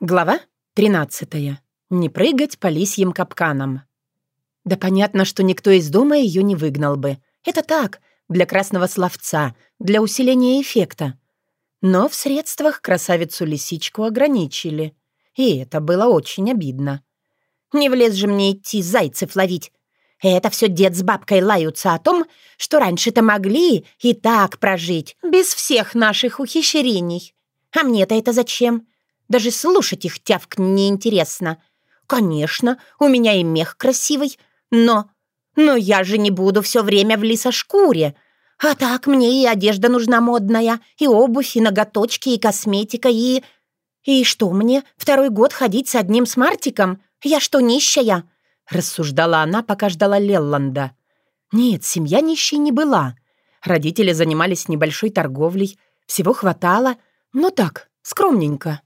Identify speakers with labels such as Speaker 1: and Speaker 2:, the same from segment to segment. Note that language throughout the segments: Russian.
Speaker 1: Глава 13. Не прыгать по лисьим капканам. Да понятно, что никто из дома ее не выгнал бы. Это так, для красного словца, для усиления эффекта. Но в средствах красавицу-лисичку ограничили. И это было очень обидно.
Speaker 2: «Не влез же мне идти зайцев ловить. Это все дед с бабкой лаются о том, что раньше-то могли и так прожить, без всех наших ухищрений. А мне-то это зачем?» Даже слушать их тявк неинтересно. Конечно, у меня и мех красивый, но... Но я же не буду все время в лисошкуре. А так мне и одежда нужна модная, и обувь, и ноготочки, и косметика, и... И что мне, второй год ходить с одним смартиком? Я что, нищая?»
Speaker 1: Рассуждала она, пока ждала Лелланда. Нет, семья нищей не была. Родители занимались небольшой торговлей, всего хватало, но так, скромненько.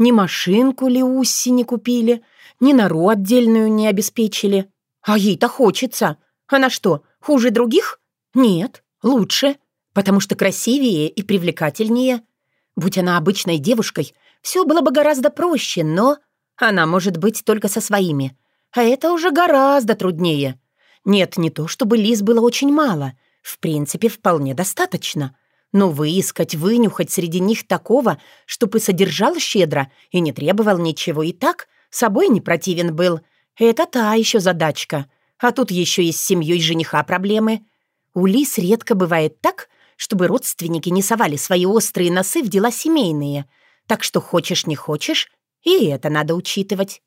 Speaker 1: Ни машинку Леусси не купили, ни нору отдельную не обеспечили. А ей-то хочется. Она что, хуже других? Нет, лучше, потому что красивее и привлекательнее. Будь она обычной девушкой, все было бы гораздо проще, но она может быть только со своими. А это уже гораздо труднее. Нет, не то, чтобы Лиз было очень мало. В принципе, вполне достаточно. Но выискать, вынюхать среди них такого, чтобы содержал щедро и не требовал ничего и так, собой не противен был. Это та еще задачка. А тут еще и с семьей жениха проблемы. У Лис редко бывает так, чтобы родственники не совали свои острые носы в дела семейные. Так что хочешь не хочешь, и это надо учитывать.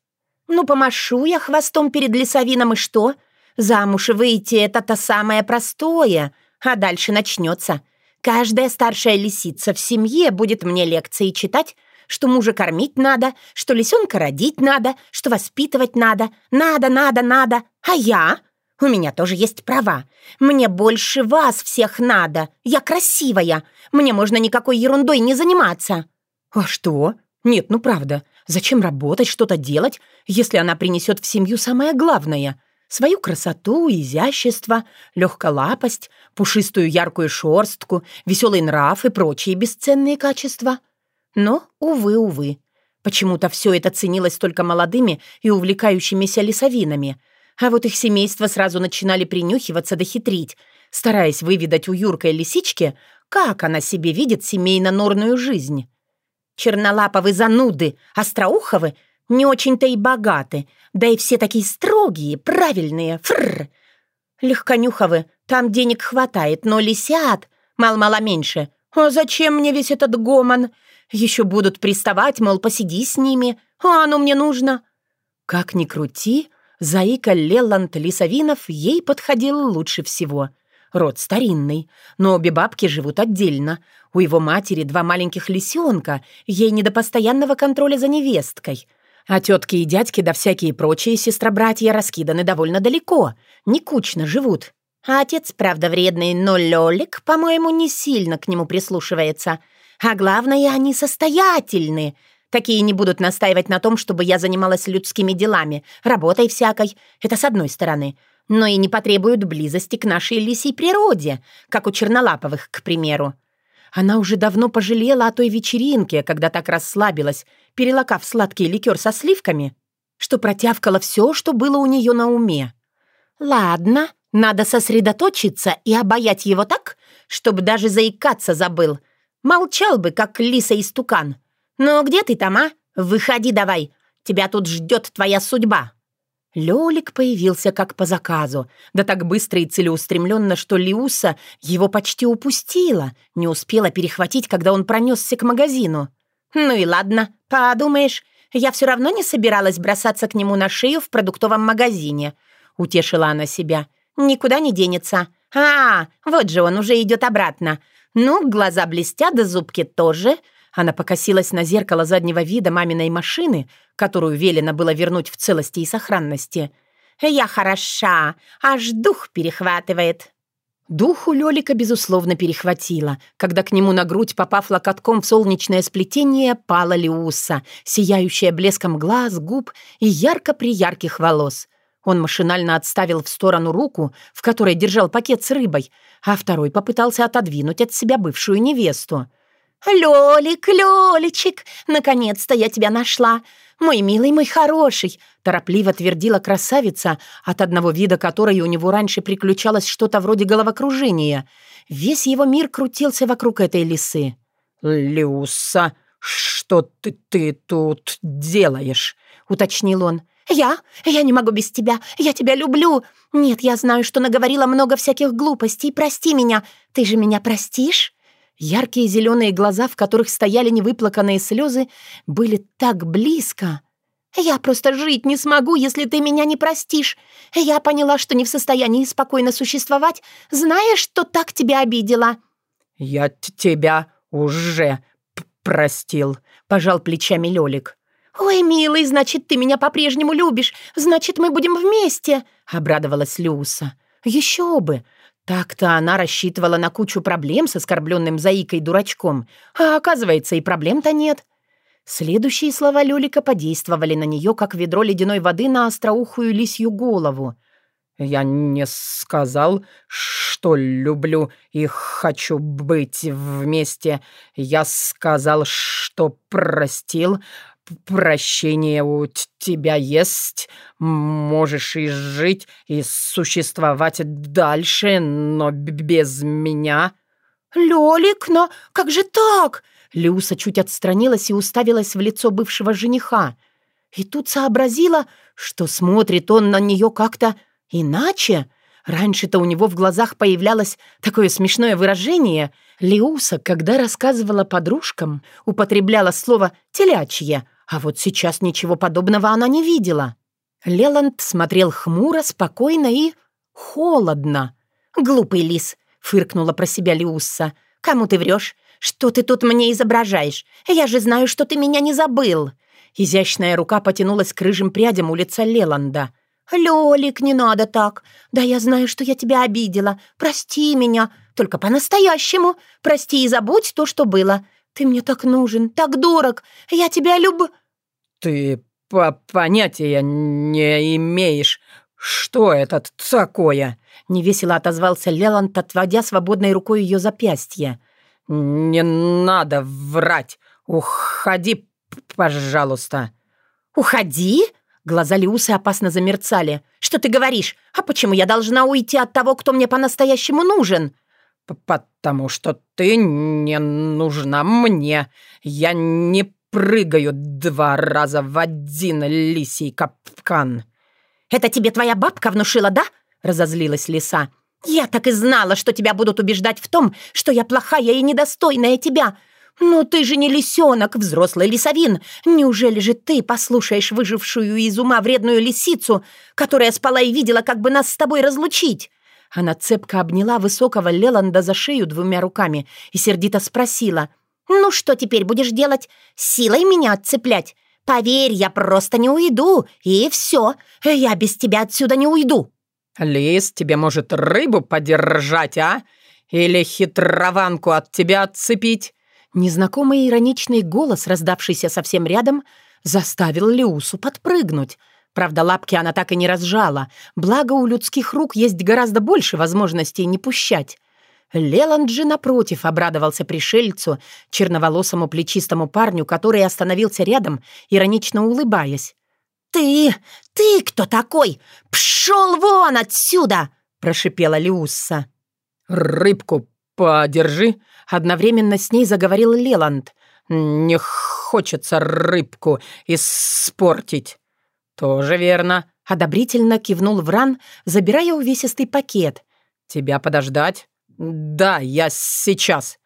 Speaker 2: Ну, помашу я хвостом перед лесовином, и что? Замуж выйти — это-то самое простое, а дальше начнется — Каждая старшая лисица в семье будет мне лекции читать, что мужа кормить надо, что лисенка родить надо, что воспитывать надо. Надо, надо, надо. А я? У меня тоже есть права. Мне больше вас всех надо. Я красивая. Мне можно никакой ерундой не заниматься.
Speaker 1: А что? Нет, ну правда. Зачем работать, что-то делать, если она принесет в семью самое главное? Свою красоту, изящество, легколапость, пушистую яркую шорстку, веселый нрав и прочие бесценные качества. Но, увы, увы, почему-то все это ценилось только молодыми и увлекающимися лесовинами, а вот их семейства сразу начинали принюхиваться да хитрить, стараясь выведать у юркой лисички, как она себе видит семейно-норную жизнь.
Speaker 2: Чернолаповы зануды, остроуховы не очень-то и богаты, да и все такие строгие, правильные, фррр. Легконюховы, там денег хватает, но лисят, мал-мало меньше. А зачем мне весь этот гомон? Еще будут приставать, мол, посиди с ними, а оно мне нужно.
Speaker 1: Как ни крути, Заика Леланд Лисовинов ей подходил лучше всего. Род старинный, но обе бабки живут отдельно. У его матери два маленьких лисенка, ей не до постоянного контроля за невесткой — а тетки и дядьки да всякие прочие сестра-братья раскиданы довольно далеко, не кучно живут.
Speaker 2: А отец, правда, вредный, но Лёлик, по-моему, не сильно к нему прислушивается. А главное, они состоятельны. Такие не будут настаивать на том, чтобы я занималась людскими делами, работой всякой. Это с одной стороны. Но и не потребуют близости к нашей лисей природе, как у чернолаповых, к примеру.
Speaker 1: Она уже давно пожалела о той вечеринке, когда так расслабилась, перелокав сладкий ликер со сливками, что протявкала все, что было у нее на уме.
Speaker 2: «Ладно, надо сосредоточиться и обаять его так, чтобы даже заикаться забыл. Молчал бы, как лиса из тукан. Но где ты там, а? Выходи давай, тебя тут ждет твоя судьба».
Speaker 1: Лёлик появился как по заказу, да так быстро и целеустремленно, что Лиуса его почти упустила, не успела перехватить, когда он пронесся к магазину.
Speaker 2: «Ну и ладно, подумаешь, я все равно не собиралась бросаться к нему на шею в продуктовом магазине», — утешила она себя. «Никуда не денется. А, вот же он уже идет обратно. Ну, глаза блестят, да зубки тоже.
Speaker 1: Она покосилась на зеркало заднего вида маминой машины, которую велено было вернуть в целости и сохранности.
Speaker 2: «Я хороша, аж дух перехватывает».
Speaker 1: Дух у Лёлика, безусловно, перехватило, когда к нему на грудь, попав локотком в солнечное сплетение, пала Лиуса, сияющая блеском глаз, губ и ярко-приярких волос. Он машинально отставил в сторону руку, в которой держал пакет с рыбой, а второй попытался отодвинуть от себя бывшую невесту —
Speaker 2: «Лёлик, Лёличек, наконец-то я тебя нашла! Мой милый, мой хороший!»
Speaker 1: торопливо твердила красавица, от одного вида которой у него раньше приключалось что-то вроде головокружения. Весь его мир крутился вокруг этой лисы. «Люса, что ты, ты тут делаешь?» — уточнил он.
Speaker 2: «Я? Я не могу без тебя. Я тебя люблю. Нет, я знаю, что наговорила много всяких глупостей. Прости меня. Ты же меня простишь?»
Speaker 1: Яркие зеленые глаза, в которых стояли невыплаканные слезы, были так близко.
Speaker 2: «Я просто жить не смогу, если ты меня не простишь. Я поняла, что не в состоянии спокойно существовать, зная, что так тебя обидела».
Speaker 1: «Я тебя уже простил», — пожал плечами Лёлик.
Speaker 2: «Ой, милый, значит, ты меня по-прежнему любишь. Значит, мы будем вместе», — обрадовалась Люса.
Speaker 1: «Еще бы! Так-то она рассчитывала на кучу проблем с оскорбленным заикой-дурачком, а оказывается, и проблем-то нет». Следующие слова Лёлика подействовали на нее, как ведро ледяной воды на остроухую лисью голову. «Я не сказал, что люблю и хочу быть вместе. Я сказал, что простил, прощение у тебя есть, можешь и жить, и существовать дальше, но без меня».
Speaker 2: «Лёлик, но как же так?»
Speaker 1: Люса чуть отстранилась и уставилась в лицо бывшего жениха. И тут сообразила, что смотрит он на нее как-то иначе. Раньше-то у него в глазах появлялось такое смешное выражение. Леуса, когда рассказывала подружкам, употребляла слово «телячье», а вот сейчас ничего подобного она не видела. Леланд смотрел хмуро, спокойно и холодно.
Speaker 2: «Глупый лис», — фыркнула про себя Лиусса. «Кому ты врешь? Что ты тут мне изображаешь? Я же знаю, что ты меня не забыл».
Speaker 1: Изящная рука потянулась к рыжим прядям у лица Леланда.
Speaker 2: «Лёлик, не надо так. Да я знаю, что я тебя обидела. Прости меня. Только по-настоящему. Прости и забудь то, что было. Ты мне так нужен, так дорог. Я тебя люб...»
Speaker 1: «Ты по понятия не имеешь, что это такое?» Невесело отозвался Леланд, отводя свободной рукой ее запястье. «Не надо врать. Уходи, пожалуйста».
Speaker 2: «Уходи?» Глаза Лиусы опасно замерцали. «Что ты говоришь? А почему я должна уйти от того, кто мне по-настоящему нужен?»
Speaker 1: «Потому что ты не нужна мне. Я не прыгаю два раза в один лисий капкан».
Speaker 2: «Это тебе твоя бабка внушила, да?» — разозлилась лиса. «Я так и знала, что тебя будут убеждать в том, что я плохая и недостойная тебя. Но ты же не лисенок, взрослый лисовин. Неужели же ты послушаешь выжившую из ума вредную лисицу, которая спала и видела, как бы нас с тобой разлучить?»
Speaker 1: Она цепко обняла высокого Леланда за шею двумя руками и сердито спросила.
Speaker 2: «Ну что теперь будешь делать? Силой меня отцеплять? Поверь, я просто не уйду, и все. Я без тебя отсюда не уйду».
Speaker 1: «Лис, тебе может рыбу подержать, а? Или хитрованку от тебя отцепить?» Незнакомый ироничный голос, раздавшийся совсем рядом, заставил Леусу подпрыгнуть — Правда, лапки она так и не разжала, благо у людских рук есть гораздо больше возможностей не пущать. Леланд же, напротив, обрадовался пришельцу, черноволосому плечистому парню, который остановился рядом, иронично улыбаясь.
Speaker 2: «Ты! Ты кто такой? Пшел вон отсюда!» — прошипела Лиусса.
Speaker 1: «Рыбку подержи!» — одновременно с ней заговорил Леланд. «Не хочется рыбку испортить!» «Тоже верно», — одобрительно кивнул Вран, забирая увесистый пакет. «Тебя подождать?» «Да, я сейчас».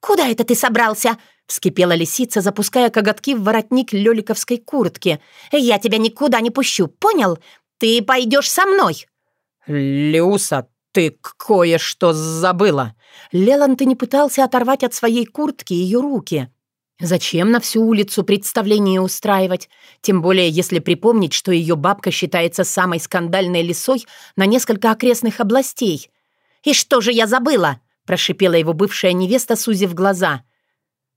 Speaker 2: «Куда это ты собрался?» — вскипела лисица, запуская коготки в воротник лёликовской куртки. «Я тебя никуда не пущу, понял? Ты пойдешь со мной!»
Speaker 1: «Люса, ты кое-что забыла!» Леланд и не пытался оторвать от своей куртки ее руки. Зачем на всю улицу представление устраивать? Тем более, если припомнить, что ее бабка считается самой скандальной лисой на несколько окрестных областей.
Speaker 2: «И что же я забыла?» — прошипела его бывшая невеста, сузив глаза.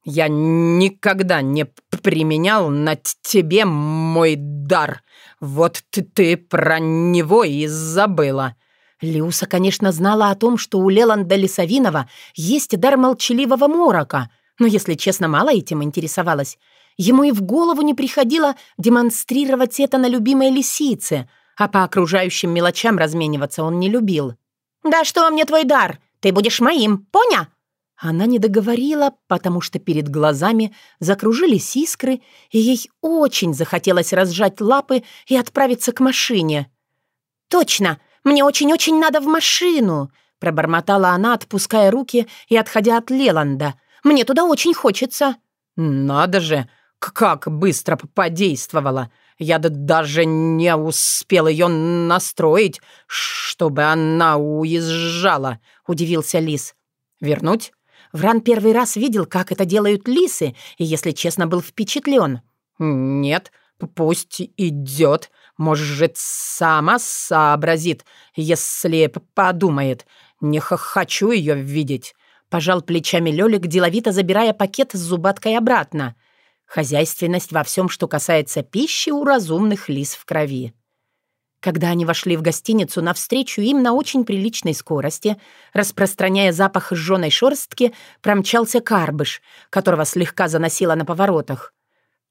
Speaker 1: «Я никогда не применял на тебе мой дар. Вот ты, ты про него и забыла». Лиуса, конечно, знала о том, что у Леланда Лисовинова есть дар молчаливого морока — Но, если честно, мало этим интересовалась. Ему и в голову не приходило демонстрировать это на любимой лисице, а по окружающим мелочам размениваться он не любил.
Speaker 2: «Да что мне твой дар? Ты будешь моим, поня?»
Speaker 1: Она не договорила, потому что перед глазами закружились искры, и ей очень захотелось разжать лапы и отправиться к машине.
Speaker 2: «Точно! Мне очень-очень надо в машину!» пробормотала она, отпуская руки и отходя от Леланда. «Мне туда очень хочется».
Speaker 1: «Надо же! Как быстро подействовала! Я даже не успел ее настроить, чтобы она уезжала», — удивился Лис. «Вернуть?» Вран первый раз видел, как это делают лисы, и, если честно, был впечатлен. «Нет, пусть идет. Может, сама сообразит, если подумает. Не хочу ее видеть». Пожал плечами Лёлик, деловито забирая пакет с зубаткой обратно. Хозяйственность во всем, что касается пищи, у разумных лис в крови. Когда они вошли в гостиницу, навстречу им на очень приличной скорости, распространяя запах сжёной шорстки, промчался карбыш, которого слегка заносило на поворотах.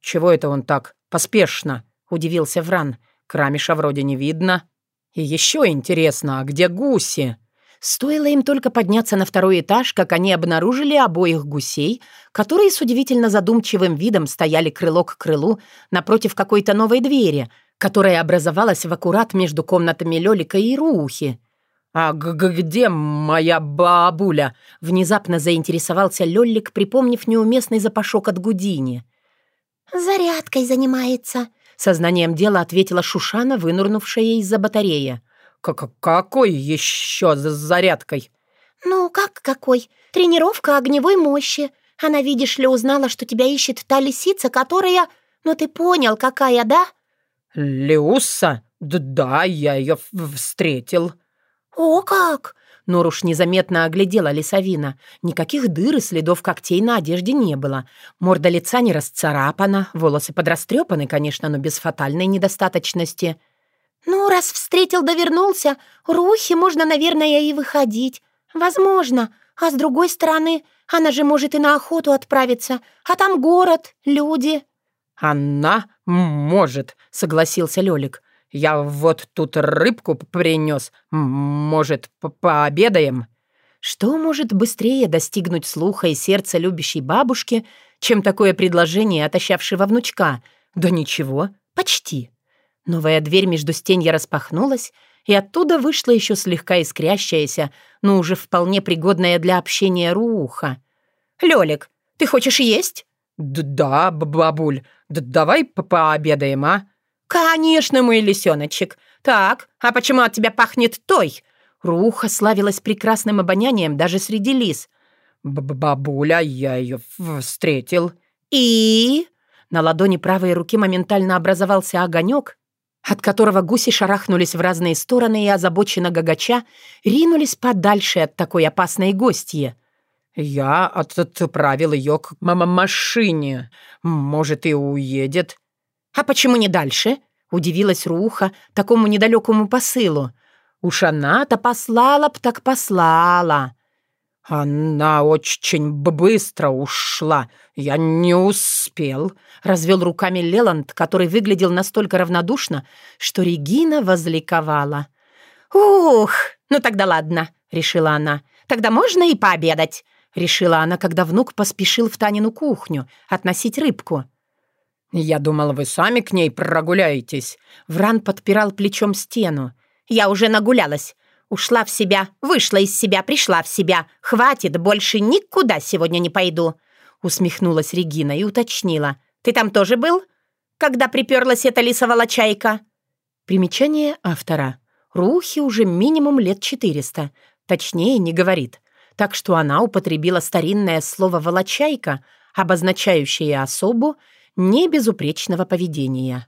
Speaker 1: «Чего это он так? Поспешно?» — удивился Вран. «Крамиша вроде не видно. И еще интересно, а где гуси?» Стоило им только подняться на второй этаж, как они обнаружили обоих гусей, которые с удивительно задумчивым видом стояли крыло к крылу напротив какой-то новой двери — которая образовалась в аккурат между комнатами Лёлика и Рухи. «А г -г где моя бабуля?» — внезапно заинтересовался Лёлик, припомнив неуместный запашок от Гудини.
Speaker 2: «Зарядкой занимается», — сознанием дела ответила Шушана, вынурнувшая из-за батареи.
Speaker 1: К «Какой еще за зарядкой?»
Speaker 2: «Ну, как какой? Тренировка огневой мощи. Она, видишь ли, узнала, что тебя ищет та лисица, которая... Ну, ты понял, какая, да?»
Speaker 1: «Леуса? Да, я ее встретил».
Speaker 2: «О, как!»
Speaker 1: Норуш незаметно оглядела лесовина. Никаких дыр и следов когтей на одежде не было. Морда лица не расцарапана, волосы подрастрепаны, конечно, но без фатальной недостаточности.
Speaker 2: «Ну, раз встретил да вернулся, Рухи можно, наверное, и выходить. Возможно. А с другой стороны, она же может и на охоту отправиться. А там город, люди».
Speaker 1: «Она может», — согласился Лёлик. «Я вот тут рыбку принёс. Может, пообедаем?» Что может быстрее достигнуть слуха и сердца любящей бабушки, чем такое предложение, отощавшего внучка? Да ничего, почти. Новая дверь между стенья распахнулась, и оттуда вышла еще слегка искрящаяся, но уже вполне пригодная для общения Руха.
Speaker 2: «Лёлик, ты хочешь есть?»
Speaker 1: «Да, бабуль, да давай пообедаем, а?»
Speaker 2: «Конечно, мой лисеночек. Так, а почему от тебя пахнет той?»
Speaker 1: Руха славилась прекрасным обонянием даже среди лис. Б «Бабуля, я ее встретил».
Speaker 2: «И?»
Speaker 1: На ладони правой руки моментально образовался огонек, от которого гуси шарахнулись в разные стороны и, озабоченно гагача, ринулись подальше от такой опасной гостьи. «Я отправил ее к машине. Может, и уедет».
Speaker 2: «А почему не дальше?» — удивилась Руха такому недалекому посылу. «Уж она-то послала б так послала».
Speaker 1: «Она очень быстро ушла. Я не успел», — развел руками Леланд, который выглядел настолько равнодушно, что Регина возликовала.
Speaker 2: «Ух, ну тогда ладно», — решила она. «Тогда можно и пообедать. — решила она, когда внук поспешил в Танину кухню относить рыбку.
Speaker 1: «Я думала, вы сами к ней прогуляетесь».
Speaker 2: Вран подпирал плечом стену. «Я уже нагулялась. Ушла в себя, вышла из себя, пришла в себя. Хватит, больше никуда сегодня не пойду». Усмехнулась Регина и уточнила. «Ты там тоже был? Когда приперлась эта лисовала чайка?»
Speaker 1: Примечание автора. Рухи уже минимум лет четыреста. Точнее, не говорит так что она употребила старинное слово «волочайка», обозначающее особу небезупречного поведения.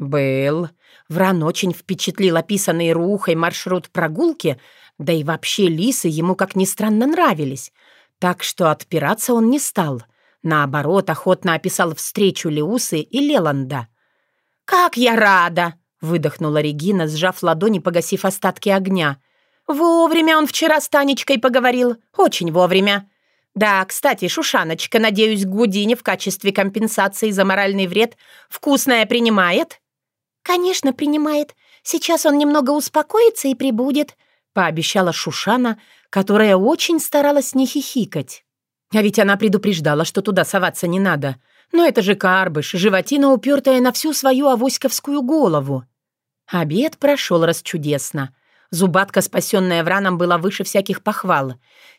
Speaker 1: «Был». Вран очень впечатлил описанный Рухой маршрут прогулки, да и вообще лисы ему, как ни странно, нравились, так что отпираться он не стал. Наоборот, охотно описал встречу Леусы и Леланда.
Speaker 2: «Как я рада!» — выдохнула Регина, сжав ладони, погасив остатки огня — «Вовремя он вчера с Танечкой поговорил. Очень вовремя.
Speaker 1: Да, кстати, Шушаночка, надеюсь, Гудини в качестве компенсации за моральный вред вкусное принимает?»
Speaker 2: «Конечно, принимает. Сейчас он немного успокоится и прибудет», — пообещала Шушана, которая очень старалась не хихикать.
Speaker 1: А ведь она предупреждала, что туда соваться не надо. Но это же карбыш, животина, упертая на всю свою авоськовскую голову. Обед прошел расчудесно. Зубатка, спасенная Враном, была выше всяких похвал.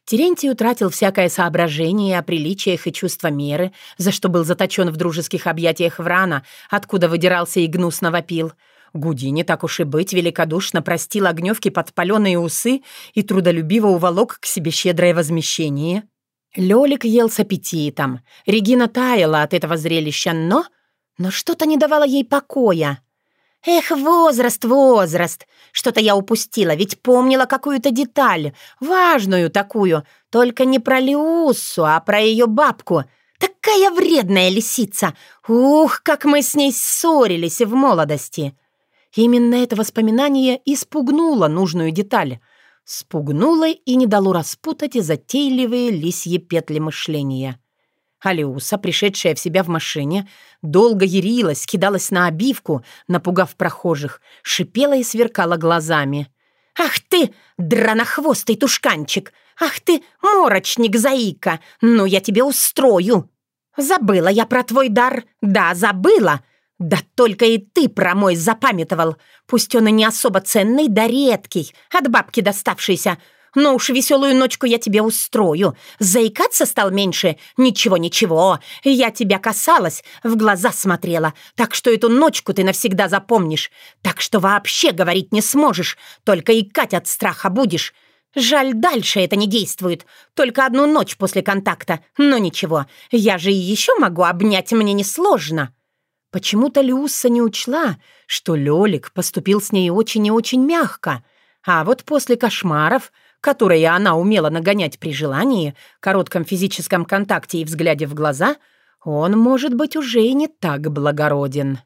Speaker 1: Терентий утратил всякое соображение о приличиях и чувство меры, за что был заточен в дружеских объятиях Врана, откуда выдирался и гнусно вопил. Гудини, так уж и быть, великодушно простил огневки подпаленные усы и трудолюбиво уволок к себе щедрое возмещение. Лёлик ел с аппетитом. Регина таяла от этого зрелища, но... Но что-то не давало ей покоя.
Speaker 2: «Эх, возраст, возраст! Что-то я упустила, ведь помнила какую-то деталь, важную такую, только не про Леуссу, а про ее бабку. Такая вредная лисица! Ух, как мы с ней ссорились в молодости!»
Speaker 1: Именно это воспоминание испугнуло нужную деталь. Спугнуло и не дало распутать затейливые лисьи петли мышления. Алиуса, пришедшая в себя в машине, долго ярилась, кидалась на обивку, напугав прохожих, шипела и сверкала глазами.
Speaker 2: «Ах ты, дранохвостый тушканчик! Ах ты, морочник-заика! Ну, я тебе устрою!» «Забыла я про твой дар! Да, забыла! Да только и ты про мой запамятовал! Пусть он и не особо ценный, да редкий, от бабки доставшийся!» Но уж веселую ночку я тебе устрою. Заикаться стал меньше? Ничего-ничего. Я тебя касалась, в глаза смотрела. Так что эту ночку ты навсегда запомнишь. Так что вообще говорить не сможешь. Только икать от страха будешь. Жаль, дальше это не действует. Только одну ночь после контакта. Но ничего, я же и еще могу обнять, мне несложно».
Speaker 1: Почему-то Люса не учла, что Лёлик поступил с ней очень и очень мягко. А вот после кошмаров которые она умела нагонять при желании, коротком физическом контакте и взгляде в глаза, он может быть уже и не так благороден.